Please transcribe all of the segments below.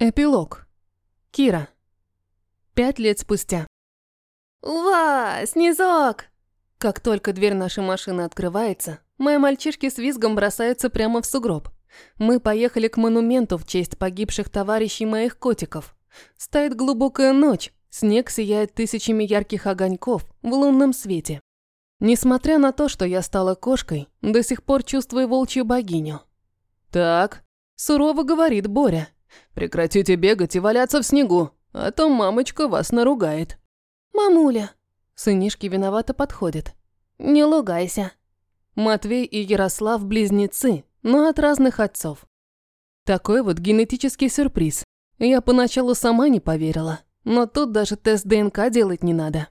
Эпилог. Кира. Пять лет спустя. «Ва, снизок!» Как только дверь нашей машины открывается, мои мальчишки с визгом бросаются прямо в сугроб. Мы поехали к монументу в честь погибших товарищей моих котиков. Стоит глубокая ночь, снег сияет тысячами ярких огоньков в лунном свете. Несмотря на то, что я стала кошкой, до сих пор чувствую волчью богиню. «Так», – сурово говорит Боря. Прекратите бегать и валяться в снегу, а то мамочка вас наругает. «Мамуля!» Сынишки виновато подходят. «Не лугайся!» Матвей и Ярослав – близнецы, но от разных отцов. Такой вот генетический сюрприз. Я поначалу сама не поверила, но тут даже тест ДНК делать не надо.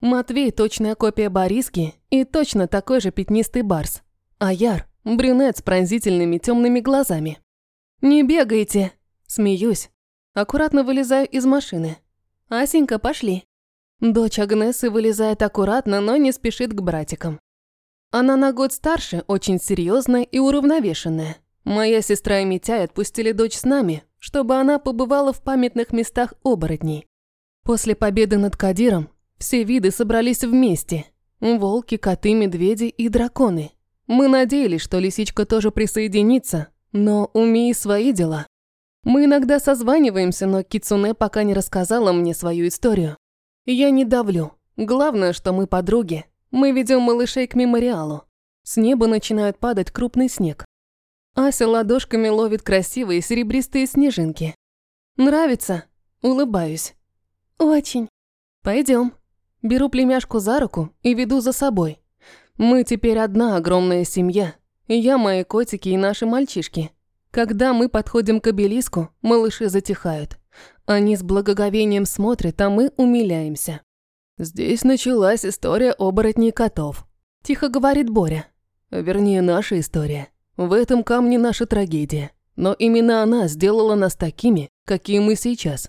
Матвей – точная копия Бориски и точно такой же пятнистый барс. А Яр – брюнет с пронзительными темными глазами. «Не бегайте!» Смеюсь. Аккуратно вылезаю из машины. «Асенька, пошли». Дочь Агнесы вылезает аккуратно, но не спешит к братикам. Она на год старше, очень серьезная и уравновешенная. Моя сестра и Митяй отпустили дочь с нами, чтобы она побывала в памятных местах оборотней. После победы над Кадиром все виды собрались вместе. Волки, коты, медведи и драконы. Мы надеялись, что лисичка тоже присоединится, но у Мии свои дела. Мы иногда созваниваемся, но Кицуне пока не рассказала мне свою историю. Я не давлю. Главное, что мы подруги. Мы ведем малышей к мемориалу. С неба начинает падать крупный снег. Ася ладошками ловит красивые серебристые снежинки. Нравится? Улыбаюсь. Очень. Пойдем. Беру племяшку за руку и веду за собой. Мы теперь одна огромная семья. Я, мои котики и наши мальчишки. Когда мы подходим к обелиску, малыши затихают. Они с благоговением смотрят, а мы умиляемся. «Здесь началась история оборотней котов», – тихо говорит Боря. Вернее, наша история. В этом камне наша трагедия. Но именно она сделала нас такими, какие мы сейчас.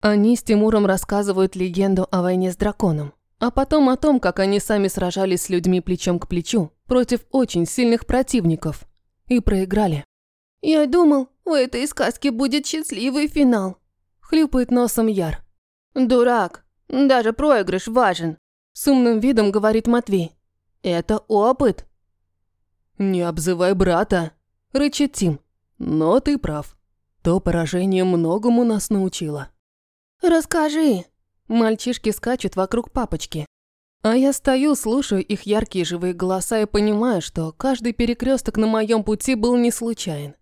Они с Тимуром рассказывают легенду о войне с драконом, а потом о том, как они сами сражались с людьми плечом к плечу против очень сильных противников и проиграли. «Я думал, у этой сказки будет счастливый финал», – хлюпает носом Яр. «Дурак, даже проигрыш важен», – с умным видом говорит Матвей. «Это опыт». «Не обзывай брата», – рычит Тим. «Но ты прав. То поражение многому нас научило». «Расскажи». Мальчишки скачут вокруг папочки. А я стою, слушаю их яркие живые голоса и понимаю, что каждый перекресток на моем пути был не случайен.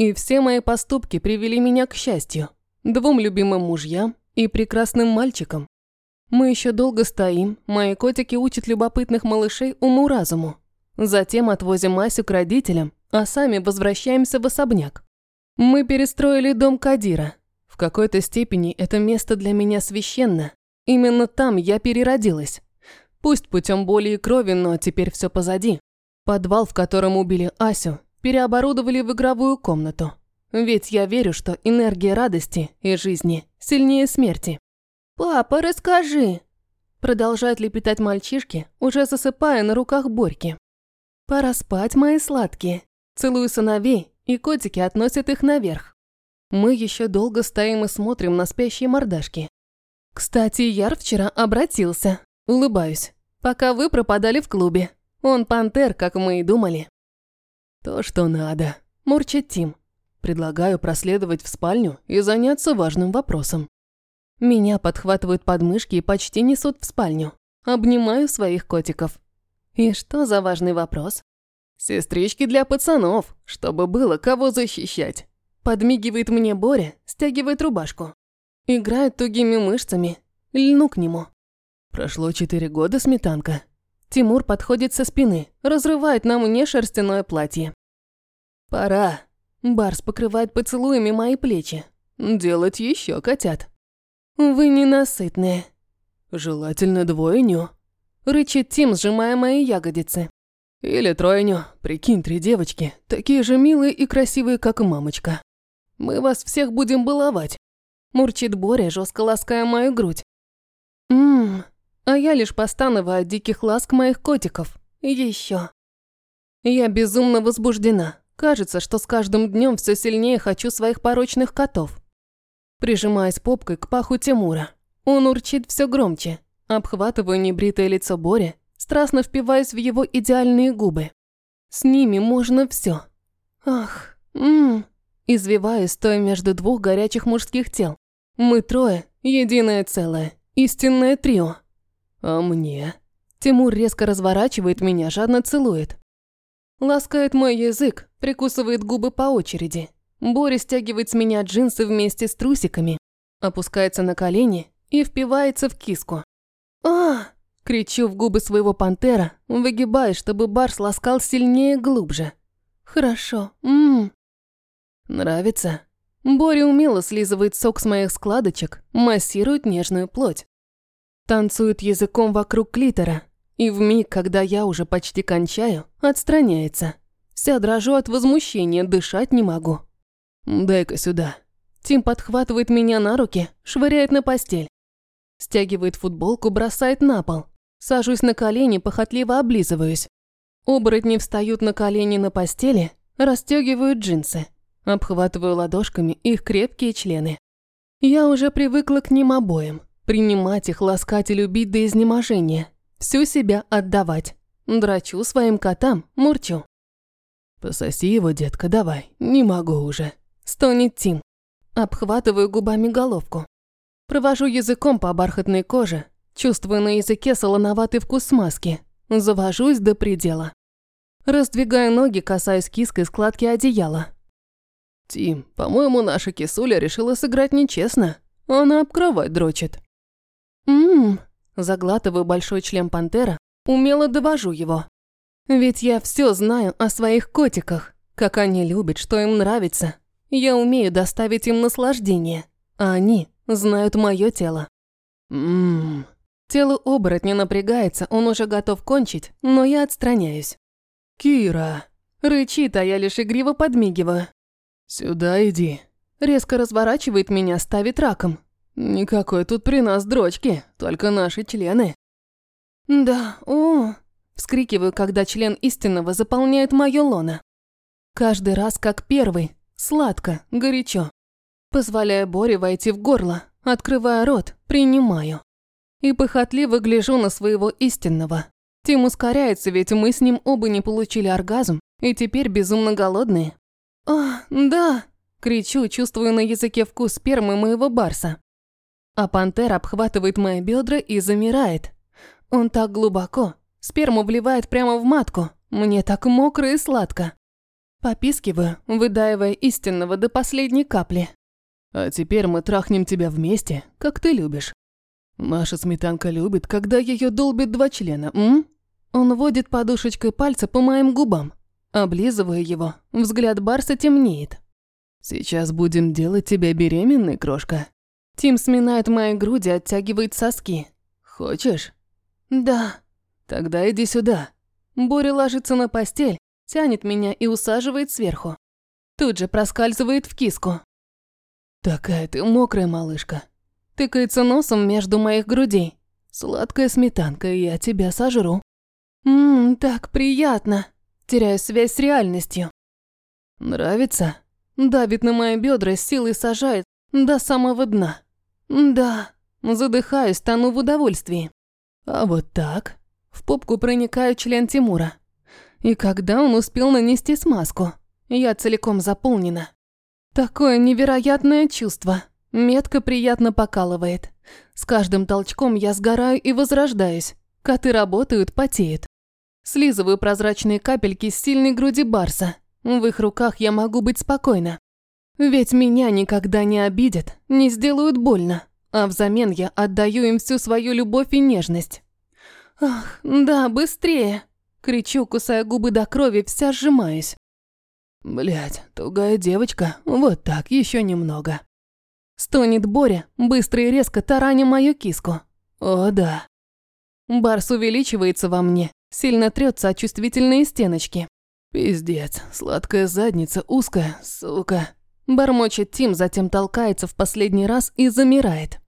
И все мои поступки привели меня к счастью, двум любимым мужьям и прекрасным мальчикам. Мы еще долго стоим, мои котики учат любопытных малышей уму-разуму. Затем отвозим Асю к родителям, а сами возвращаемся в особняк. Мы перестроили дом Кадира. В какой-то степени это место для меня священно. Именно там я переродилась. Пусть путем боли и крови, но теперь все позади. Подвал, в котором убили Асю, переоборудовали в игровую комнату. Ведь я верю, что энергия радости и жизни сильнее смерти. «Папа, расскажи!» Продолжают лепетать мальчишки, уже засыпая на руках Борьки. «Пора спать, мои сладкие!» Целую сыновей, и котики относят их наверх. Мы еще долго стоим и смотрим на спящие мордашки. Кстати, Яр вчера обратился. Улыбаюсь. Пока вы пропадали в клубе. Он пантер, как мы и думали. «То, что надо», – мурчит Тим. «Предлагаю проследовать в спальню и заняться важным вопросом». Меня подхватывают подмышки и почти несут в спальню. Обнимаю своих котиков. И что за важный вопрос? «Сестрички для пацанов, чтобы было кого защищать». Подмигивает мне Боря, стягивает рубашку. Играет тугими мышцами. Льну к нему. Прошло четыре года, сметанка. Тимур подходит со спины, разрывает на мне шерстяное платье. «Пора». Барс покрывает поцелуями мои плечи. «Делать еще котят». «Вы ненасытные». «Желательно двойню», – рычит Тим, сжимая мои ягодицы. «Или тройню. Прикинь, три девочки, такие же милые и красивые, как мамочка. Мы вас всех будем баловать», – мурчит Боря, жестко лаская мою грудь. «Ммм, а я лишь постановаю от диких ласк моих котиков. Еще. Я безумно возбуждена. Кажется, что с каждым днем все сильнее хочу своих порочных котов. Прижимаясь попкой к паху Тимура. Он урчит все громче. Обхватываю небритое лицо Бори, страстно впиваясь в его идеальные губы. С ними можно все. Ах, ммм. Извиваюсь, стоя между двух горячих мужских тел. Мы трое, единое целое, истинное трио. А мне? Тимур резко разворачивает меня, жадно целует. Ласкает мой язык, прикусывает губы по очереди. Боря стягивает с меня джинсы вместе с трусиками, опускается на колени и впивается в киску. а Кричу в губы своего пантера, выгибаясь, чтобы Барс ласкал сильнее глубже. «Хорошо, ммм». «Нравится?» Боря умело слизывает сок с моих складочек, массирует нежную плоть. Танцует языком вокруг клитора, и в миг, когда я уже почти кончаю, отстраняется. Вся дрожу от возмущения, дышать не могу. «Дай-ка сюда». Тим подхватывает меня на руки, швыряет на постель. Стягивает футболку, бросает на пол. Сажусь на колени, похотливо облизываюсь. Оборотни встают на колени на постели, расстегивают джинсы. Обхватываю ладошками их крепкие члены. Я уже привыкла к ним обоим. Принимать их, ласкать и любить до изнеможения всю себя отдавать. Драчу своим котам, мурчу. «Пососи его, детка, давай, не могу уже», – стонет Тим. Обхватываю губами головку. Провожу языком по бархатной коже, чувствую на языке солоноватый вкус смазки. Завожусь до предела. Раздвигаю ноги, касаюсь киской складки одеяла. «Тим, по-моему, наша кисуля решила сыграть нечестно. Она об кровать дрочит». «Ммм, Заглатываю большой член пантера, умело довожу его. Ведь я все знаю о своих котиках, как они любят, что им нравится. Я умею доставить им наслаждение, а они знают мое тело. Ммм. Тело оборотня напрягается, он уже готов кончить, но я отстраняюсь. «Кира!» Рычит, а я лишь игриво подмигиваю. «Сюда иди». Резко разворачивает меня, ставит раком. «Никакой тут при нас дрочки, только наши члены». «Да, о!» – вскрикиваю, когда член истинного заполняет моё лоно. Каждый раз как первый, сладко, горячо. Позволяя Боре войти в горло, открывая рот, принимаю. И похотливо гляжу на своего истинного. Тим ускоряется, ведь мы с ним оба не получили оргазм, и теперь безумно голодные. «А, да!» – кричу, чувствую на языке вкус спермы моего барса. А пантера обхватывает мои бедра и замирает. Он так глубоко. Сперму вливает прямо в матку. Мне так мокро и сладко. Попискиваю, выдаивая истинного до последней капли. А теперь мы трахнем тебя вместе, как ты любишь. Наша сметанка любит, когда ее долбит два члена, м? Он водит подушечкой пальца по моим губам. Облизывая его, взгляд Барса темнеет. Сейчас будем делать тебя беременной, крошка. Тим сминает мои груди, оттягивает соски. «Хочешь?» «Да». «Тогда иди сюда». Боря ложится на постель, тянет меня и усаживает сверху. Тут же проскальзывает в киску. «Такая ты мокрая малышка». Тыкается носом между моих грудей. «Сладкая сметанка, я тебя сожру». «Ммм, так приятно». Теряю связь с реальностью. «Нравится?» Давит на мои бедра, силой сажает до самого дна. Да, задыхаюсь, тону в удовольствии. А вот так. В попку проникает член Тимура. И когда он успел нанести смазку? Я целиком заполнена. Такое невероятное чувство. Метка приятно покалывает. С каждым толчком я сгораю и возрождаюсь. Коты работают, потеют. Слизываю прозрачные капельки с сильной груди Барса. В их руках я могу быть спокойна. Ведь меня никогда не обидят, не сделают больно, а взамен я отдаю им всю свою любовь и нежность. Ах, да, быстрее! Кричу, кусая губы до крови, вся сжимаюсь. Блять, тугая девочка, вот так, еще немного. Стонет Боря, быстро и резко тараня мою киску. О, да. Барс увеличивается во мне, сильно трется о чувствительные стеночки. Пиздец, сладкая задница, узкая, сука. Бормочет Тим, затем толкается в последний раз и замирает.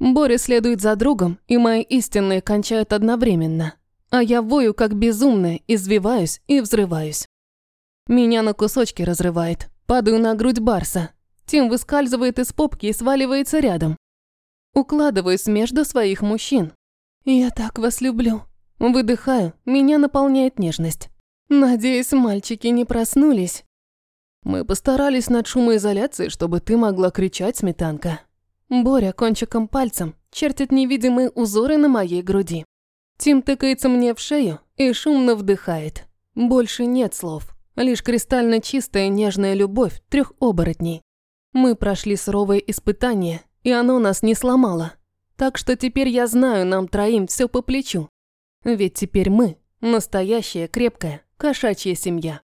Боря следует за другом, и мои истинные кончают одновременно. А я вою как безумная, извиваюсь и взрываюсь. Меня на кусочки разрывает. Падаю на грудь Барса. Тим выскальзывает из попки и сваливается рядом. Укладываюсь между своих мужчин. «Я так вас люблю». Выдыхаю, меня наполняет нежность. Надеюсь, мальчики не проснулись. Мы постарались над шумоизоляцией, чтобы ты могла кричать, сметанка. Боря кончиком пальцем чертит невидимые узоры на моей груди. Тим тыкается мне в шею и шумно вдыхает. Больше нет слов, лишь кристально чистая нежная любовь трех оборотней. Мы прошли суровое испытание, и оно нас не сломало. Так что теперь я знаю, нам троим все по плечу. Ведь теперь мы – настоящая крепкая кошачья семья.